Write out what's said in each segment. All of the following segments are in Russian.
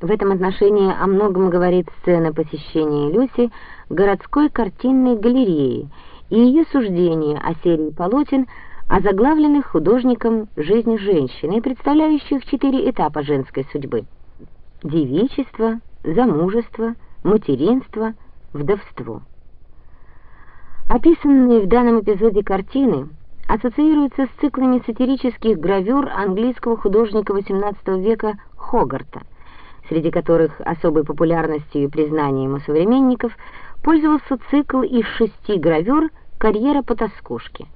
В этом отношении о многом говорит сцена посещения Люси городской картинной галереи и ее суждение о серии полотен, озаглавленных художником «Жизнь женщины», представляющих четыре этапа женской судьбы — девичество, замужество, материнство, вдовство. Описанные в данном эпизоде картины ассоциируются с циклами сатирических гравюр английского художника XVIII века Хогарта, среди которых особой популярностью и признанием у современников пользовался цикл из шести гравюр «Карьера по тоскушке».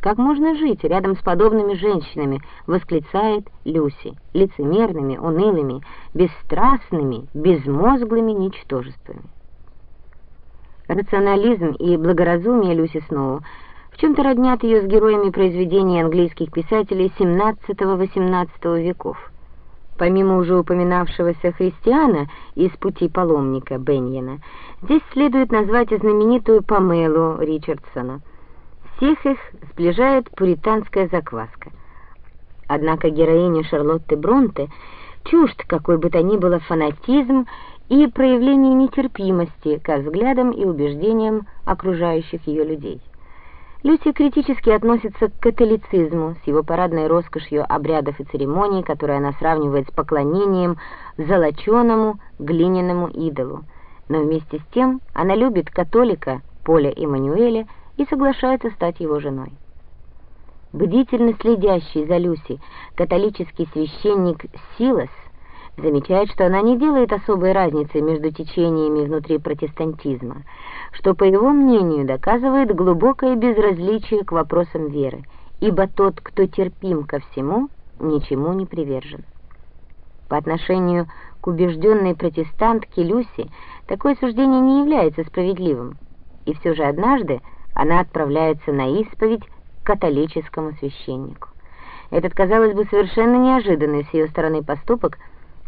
«Как можно жить рядом с подобными женщинами?» — восклицает Люси, лицемерными, унылыми, бесстрастными, безмозглыми ничтожествами. Рационализм и благоразумие Люси Сноу в чем-то роднят ее с героями произведений английских писателей XVII-XVIII веков. Помимо уже упоминавшегося христиана из «Пути паломника» Беньена, здесь следует назвать и знаменитую Памелу Ричардсона — всех их сближает пуританская закваска. Однако героине Шарлотты Бронте чужд какой бы то ни было фанатизм и проявление нетерпимости к взглядам и убеждениям окружающих ее людей. Люси критически относится к католицизму с его парадной роскошью обрядов и церемоний, которые она сравнивает с поклонением золоченому глиняному идолу. Но вместе с тем она любит католика Поля Эммануэля и соглашается стать его женой. Бдительно следящий за Люси католический священник Силас замечает, что она не делает особой разницы между течениями внутри протестантизма, что, по его мнению, доказывает глубокое безразличие к вопросам веры, ибо тот, кто терпим ко всему, ничему не привержен. По отношению к убежденной протестантке Люси такое суждение не является справедливым, и все же однажды она отправляется на исповедь к католическому священнику. Этот, казалось бы, совершенно неожиданный с ее стороны поступок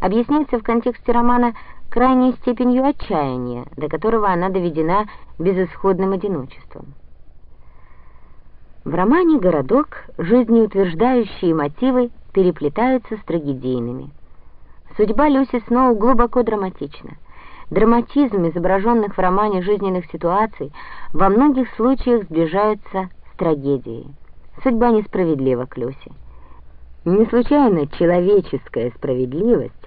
объясняется в контексте романа крайней степенью отчаяния, до которого она доведена безысходным одиночеством. В романе «Городок» жизнеутверждающие мотивы переплетаются с трагедийными. Судьба Люси Сноу глубоко драматична. Драматизм изображенных в романе жизненных ситуаций во многих случаях сближается с трагедией. Судьба несправедлива к Люсе. Не случайно человеческая справедливость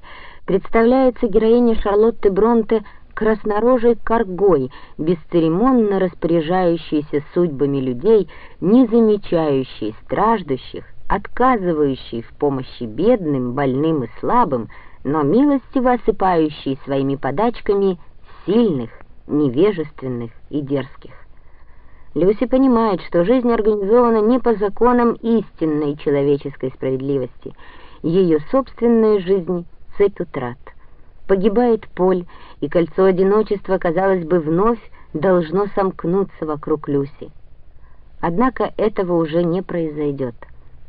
представляется героине Шарлотты Бронте краснорожей коргой, бесцеремонно распоряжающейся судьбами людей, не замечающей страждущих, отказывающей в помощи бедным, больным и слабым, но милостиво осыпающий своими подачками сильных, невежественных и дерзких. Люси понимает, что жизнь организована не по законам истинной человеческой справедливости. Ее собственная жизнь — цепь утрат. Погибает Поль, и кольцо одиночества, казалось бы, вновь должно сомкнуться вокруг Люси. Однако этого уже не произойдет.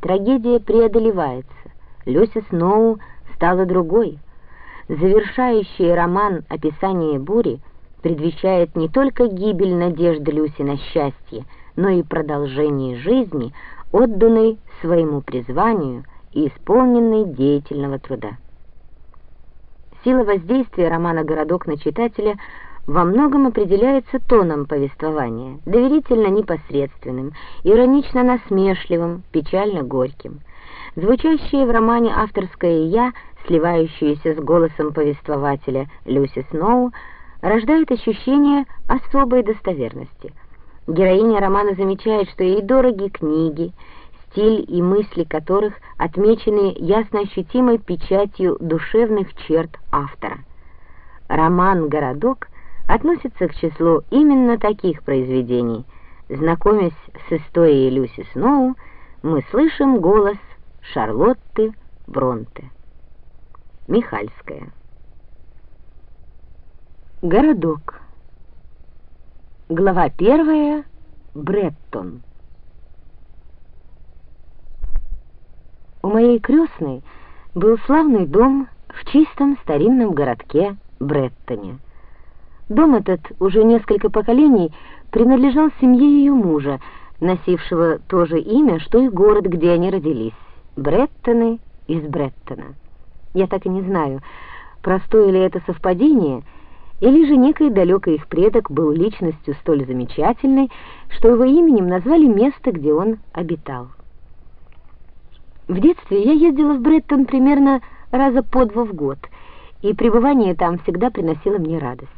Трагедия преодолевается. Люси Сноу — стала другой. Завершающий роман «Описание бури» предвещает не только гибель надежды Люси на счастье, но и продолжение жизни, отданной своему призванию и исполненной деятельного труда. Сила воздействия романа «Городок» на читателя во многом определяется тоном повествования, доверительно непосредственным, иронично насмешливым, печально горьким. Звучащее в романе авторское «я», сливающееся с голосом повествователя Люси Сноу, рождает ощущение особой достоверности. Героиня романа замечает, что ей дороги книги, стиль и мысли которых отмечены ясно ощутимой печатью душевных черт автора. Роман «Городок» относится к числу именно таких произведений. Знакомясь с историей Люси Сноу, мы слышим голос Шарлотты Бронте. Михальская. Городок. Глава первая. Бреттон. У моей крестной был славный дом в чистом старинном городке Бреттоне. Дом этот уже несколько поколений принадлежал семье ее мужа, носившего то же имя, что и город, где они родились. Бреттоны из Бреттона. Я так и не знаю, простое ли это совпадение, или же некий далекий их предок был личностью столь замечательной, что его именем назвали место, где он обитал. В детстве я ездила в Бреттон примерно раза по два в год, и пребывание там всегда приносило мне радость.